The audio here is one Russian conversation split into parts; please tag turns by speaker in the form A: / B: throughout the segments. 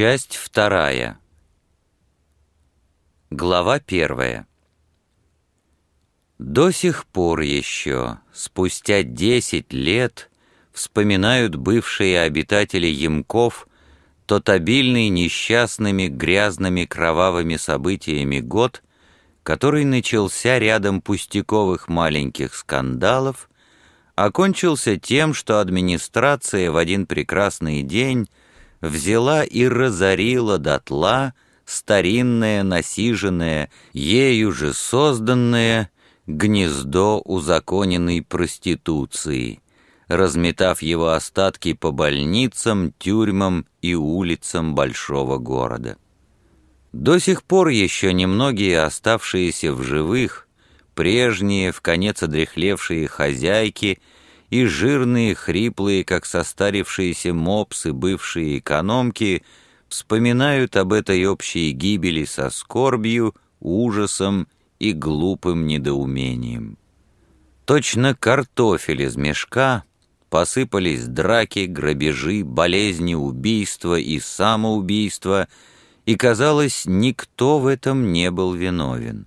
A: Часть вторая. Глава первая. До сих пор еще, спустя десять лет, вспоминают бывшие обитатели Ямков тот обильный несчастными, грязными, кровавыми событиями год, который начался рядом пустяковых маленьких скандалов, окончился тем, что администрация в один прекрасный день взяла и разорила дотла старинное, насиженное, ею же созданное гнездо узаконенной проституции, разметав его остатки по больницам, тюрьмам и улицам большого города. До сих пор еще немногие оставшиеся в живых, прежние, в конец одрехлевшие хозяйки и жирные, хриплые, как состарившиеся мопсы, бывшие экономки, вспоминают об этой общей гибели со скорбью, ужасом и глупым недоумением. Точно картофель из мешка посыпались драки, грабежи, болезни, убийства и самоубийства, и, казалось, никто в этом не был виновен.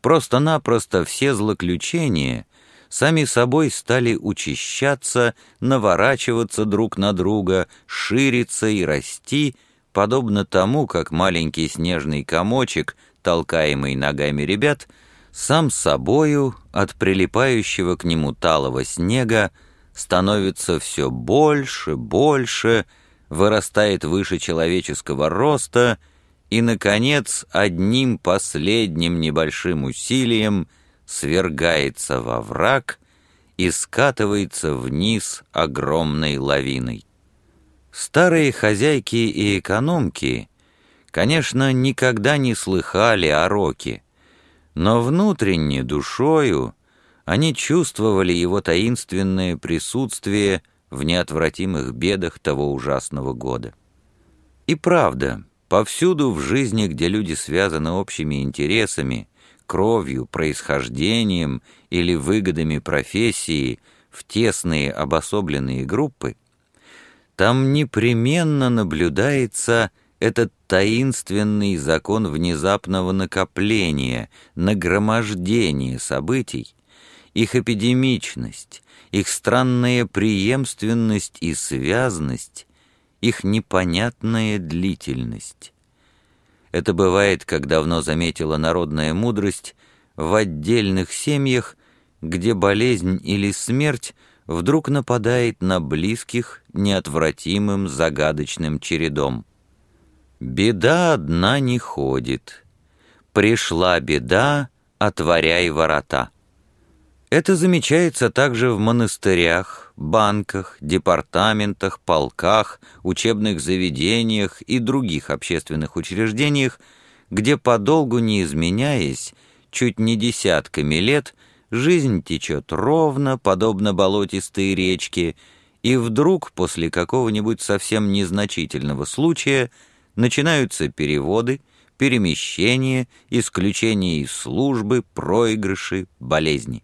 A: Просто-напросто все злоключения сами собой стали учащаться, наворачиваться друг на друга, шириться и расти, подобно тому, как маленький снежный комочек, толкаемый ногами ребят, сам собою от прилипающего к нему талого снега становится все больше, больше, вырастает выше человеческого роста и, наконец, одним последним небольшим усилием — свергается во враг и скатывается вниз огромной лавиной. Старые хозяйки и экономки, конечно, никогда не слыхали о роке, но внутренне, душою, они чувствовали его таинственное присутствие в неотвратимых бедах того ужасного года. И правда, повсюду в жизни, где люди связаны общими интересами, кровью, происхождением или выгодами профессии в тесные обособленные группы, там непременно наблюдается этот таинственный закон внезапного накопления, нагромождения событий, их эпидемичность, их странная преемственность и связность, их непонятная длительность. Это бывает, как давно заметила народная мудрость, в отдельных семьях, где болезнь или смерть вдруг нападает на близких неотвратимым загадочным чередом. Беда одна не ходит. Пришла беда, отворяй ворота. Это замечается также в монастырях, банках, департаментах, полках, учебных заведениях и других общественных учреждениях, где подолгу не изменяясь, чуть не десятками лет, жизнь течет ровно, подобно болотистой речке, и вдруг после какого-нибудь совсем незначительного случая начинаются переводы, перемещения, исключения из службы, проигрыши, болезни.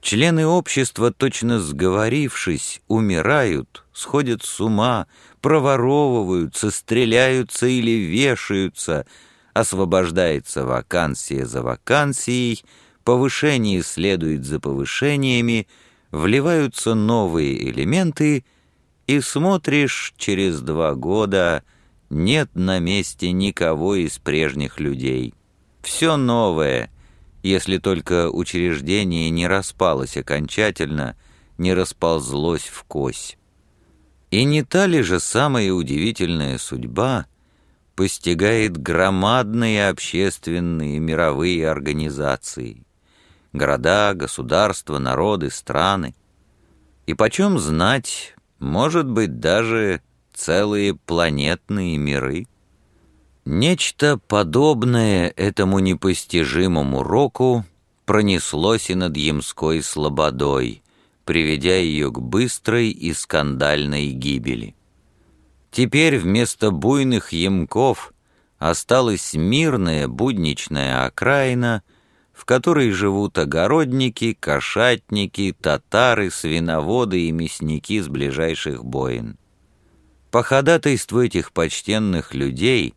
A: Члены общества, точно сговорившись, умирают, сходят с ума, проворовываются, стреляются или вешаются, освобождается вакансия за вакансией, повышение следует за повышениями, вливаются новые элементы, и смотришь через два года нет на месте никого из прежних людей. Все новое — если только учреждение не распалось окончательно, не расползлось в кось. И не та ли же самая удивительная судьба постигает громадные общественные мировые организации, города, государства, народы, страны, и почем знать, может быть, даже целые планетные миры? Нечто подобное этому непостижимому року пронеслось и над Ямской слободой, приведя ее к быстрой и скандальной гибели. Теперь вместо буйных ямков осталась мирная будничная окраина, в которой живут огородники, кошатники, татары, свиноводы и мясники с ближайших боин. По ходатайству этих почтенных людей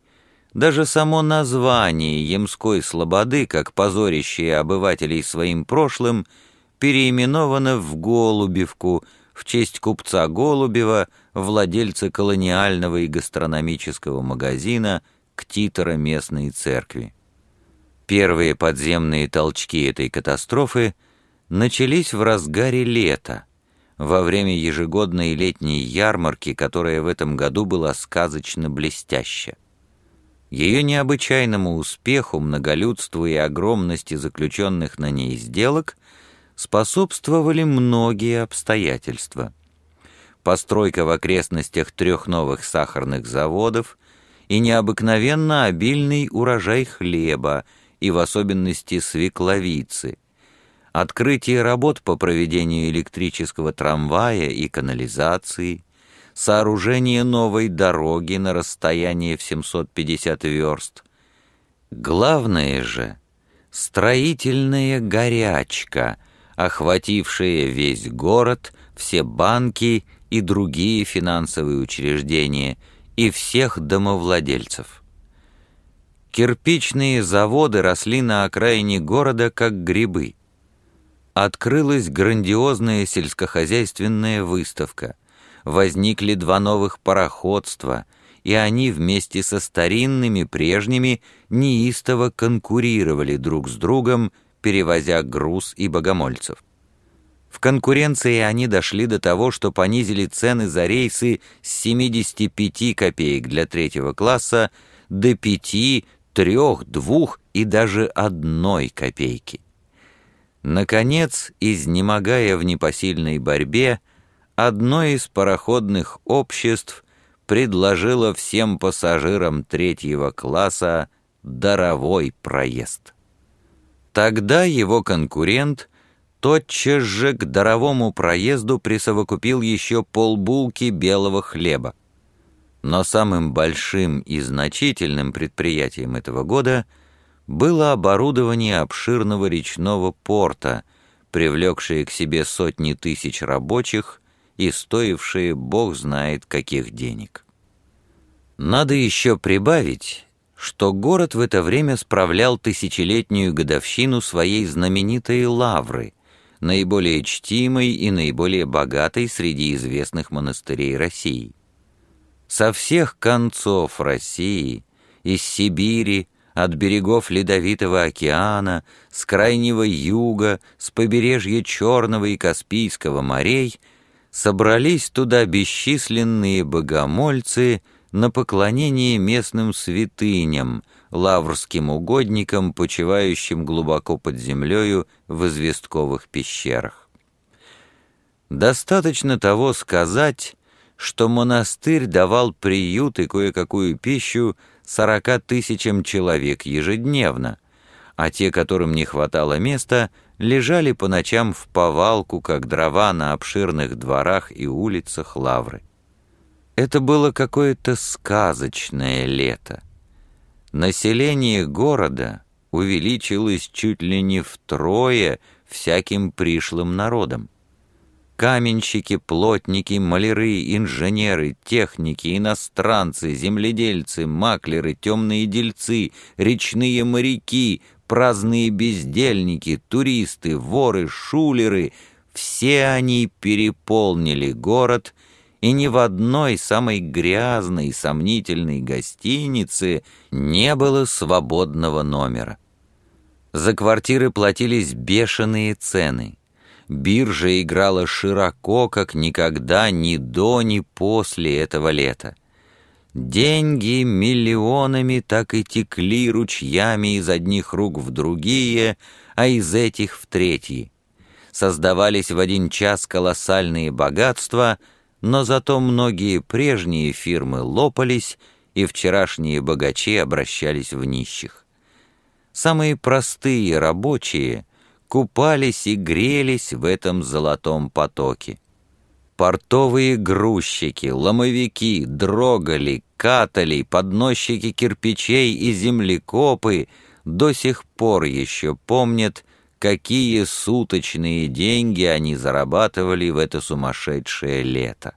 A: даже само название Емской слободы, как позорящее обывателей своим прошлым, переименовано в Голубевку в честь купца Голубева, владельца колониального и гастрономического магазина ктитора местной церкви. Первые подземные толчки этой катастрофы начались в разгаре лета, во время ежегодной летней ярмарки, которая в этом году была сказочно блестяща. Ее необычайному успеху, многолюдству и огромности заключенных на ней сделок способствовали многие обстоятельства. Постройка в окрестностях трех новых сахарных заводов и необыкновенно обильный урожай хлеба, и в особенности свекловицы, открытие работ по проведению электрического трамвая и канализации, сооружение новой дороги на расстоянии в 750 верст. Главное же — строительная горячка, охватившая весь город, все банки и другие финансовые учреждения и всех домовладельцев. Кирпичные заводы росли на окраине города, как грибы. Открылась грандиозная сельскохозяйственная выставка. Возникли два новых пароходства, и они вместе со старинными прежними неистово конкурировали друг с другом, перевозя груз и богомольцев. В конкуренции они дошли до того, что понизили цены за рейсы с 75 копеек для третьего класса до 5, трех, двух и даже одной копейки. Наконец, изнемогая в непосильной борьбе, одно из пароходных обществ предложило всем пассажирам третьего класса даровой проезд. Тогда его конкурент тотчас же к даровому проезду присовокупил еще полбулки белого хлеба. Но самым большим и значительным предприятием этого года было оборудование обширного речного порта, привлекшее к себе сотни тысяч рабочих и стоившее бог знает каких денег. Надо еще прибавить, что город в это время справлял тысячелетнюю годовщину своей знаменитой лавры, наиболее чтимой и наиболее богатой среди известных монастырей России. Со всех концов России, из Сибири, от берегов Ледовитого океана, с крайнего юга, с побережья Черного и Каспийского морей, собрались туда бесчисленные богомольцы на поклонение местным святыням, лаврским угодникам, почивающим глубоко под землею в известковых пещерах. Достаточно того сказать, что монастырь давал приют и кое-какую пищу сорока тысячам человек ежедневно, а те, которым не хватало места, лежали по ночам в повалку, как дрова на обширных дворах и улицах Лавры. Это было какое-то сказочное лето. Население города увеличилось чуть ли не втрое всяким пришлым народом. Каменщики, плотники, маляры, инженеры, техники, иностранцы, земледельцы, маклеры, темные дельцы, речные моряки, праздные бездельники, туристы, воры, шулеры — все они переполнили город, и ни в одной самой грязной и сомнительной гостинице не было свободного номера. За квартиры платились бешеные цены — биржа играла широко, как никогда ни до, ни после этого лета. Деньги миллионами так и текли ручьями из одних рук в другие, а из этих в третьи. Создавались в один час колоссальные богатства, но зато многие прежние фирмы лопались, и вчерашние богачи обращались в нищих. Самые простые рабочие — купались и грелись в этом золотом потоке. Портовые грузчики, ломовики, дрогали, катали, подносчики кирпичей и землекопы до сих пор еще помнят, какие суточные деньги они зарабатывали в это сумасшедшее лето.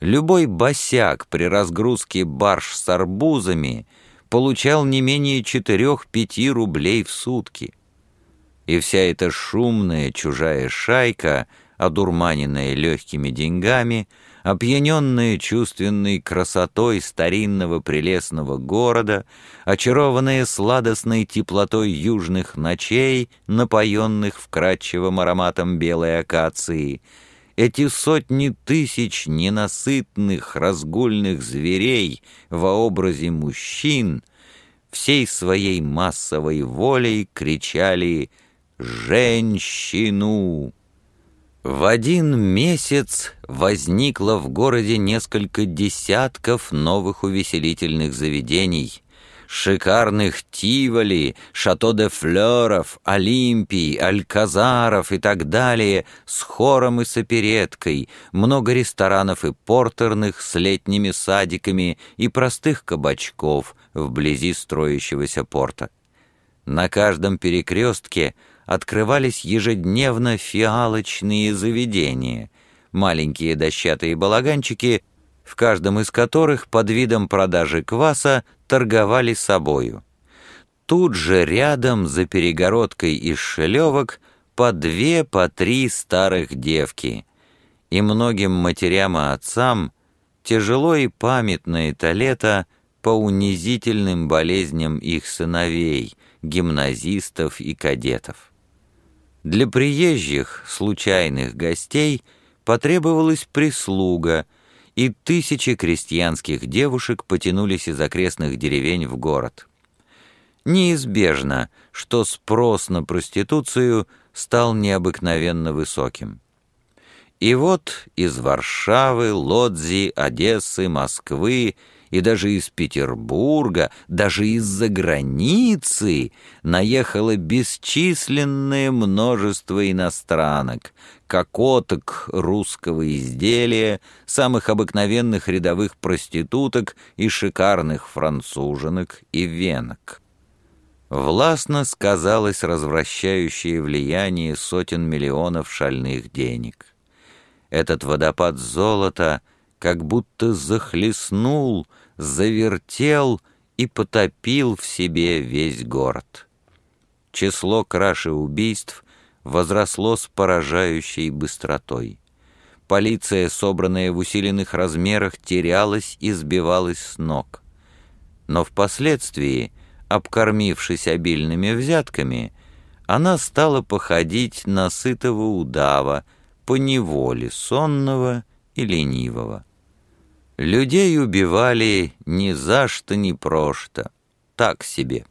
A: Любой босяк при разгрузке барж с арбузами получал не менее четырех-пяти рублей в сутки. И вся эта шумная чужая шайка, одурманенная легкими деньгами, опьяненная чувственной красотой старинного прелестного города, очарованная сладостной теплотой южных ночей, напоенных вкрадчивым ароматом белой акации — эти сотни тысяч ненасытных разгульных зверей во образе мужчин всей своей массовой волей кричали «Женщину!». В один месяц возникло в городе несколько десятков новых увеселительных заведений, шикарных Тиволи, Шато-де-Флёров, Олимпий, Альказаров и так далее, с хором и с много ресторанов и портерных с летними садиками и простых кабачков вблизи строящегося порта. На каждом перекрестке открывались ежедневно фиалочные заведения, маленькие дощатые балаганчики — в каждом из которых под видом продажи кваса торговали собою. Тут же рядом за перегородкой из шелевок по две, по три старых девки. И многим матерям и отцам тяжело и памятно это лето по унизительным болезням их сыновей, гимназистов и кадетов. Для приезжих, случайных гостей потребовалась прислуга — и тысячи крестьянских девушек потянулись из окрестных деревень в город. Неизбежно, что спрос на проституцию стал необыкновенно высоким. И вот из Варшавы, Лодзи, Одессы, Москвы и даже из Петербурга, даже из-за границы наехало бесчисленное множество иностранок, кокоток русского изделия, самых обыкновенных рядовых проституток и шикарных француженок и венок. Властно сказалось развращающее влияние сотен миллионов шальных денег. Этот водопад золота как будто захлестнул, завертел и потопил в себе весь город. Число краж и убийств возросло с поражающей быстротой. Полиция, собранная в усиленных размерах, терялась и сбивалась с ног. Но впоследствии, обкормившись обильными взятками, она стала походить на сытого удава, по неволе сонного и ленивого. Людей убивали ни за что, ни прошто, так себе.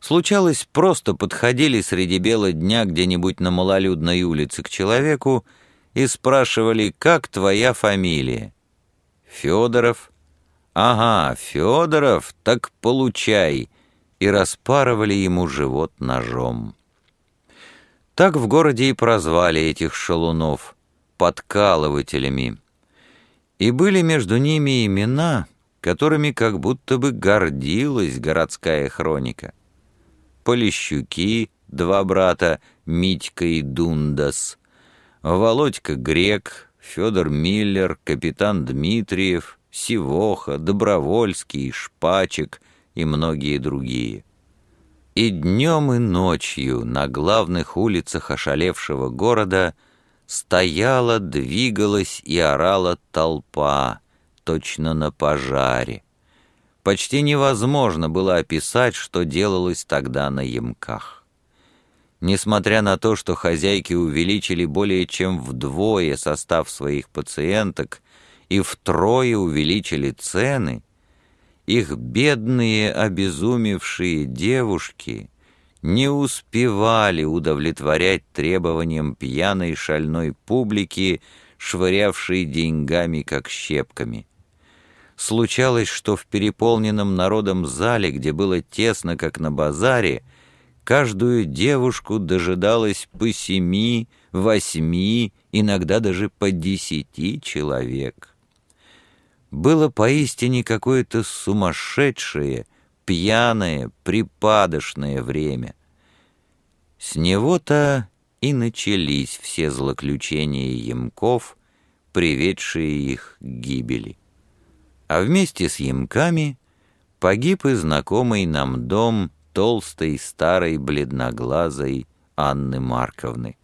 A: Случалось, просто подходили среди бела дня где-нибудь на малолюдной улице к человеку и спрашивали, как твоя фамилия? Федоров. Ага, Федоров, так получай. И распарывали ему живот ножом. Так в городе и прозвали этих шалунов подкалывателями. И были между ними имена, которыми как будто бы гордилась городская хроника. Полищуки, два брата, Митька и Дундас, Володька Грек, Федор Миллер, капитан Дмитриев, Сивоха, Добровольский, Шпачек и многие другие. И днем и ночью на главных улицах ошалевшего города стояла, двигалась и орала толпа, точно на пожаре. Почти невозможно было описать, что делалось тогда на ямках. Несмотря на то, что хозяйки увеличили более чем вдвое состав своих пациенток и втрое увеличили цены, их бедные обезумевшие девушки не успевали удовлетворять требованиям пьяной шальной публики, швырявшей деньгами как щепками. Случалось, что в переполненном народом зале, где было тесно, как на базаре, каждую девушку дожидалось по семи, восьми, иногда даже по десяти человек. Было поистине какое-то сумасшедшее, пьяное, припадочное время. С него-то и начались все злоключения ямков, приведшие их к гибели. А вместе с ямками погиб и знакомый нам дом толстой, старой, бледноглазой Анны Марковны.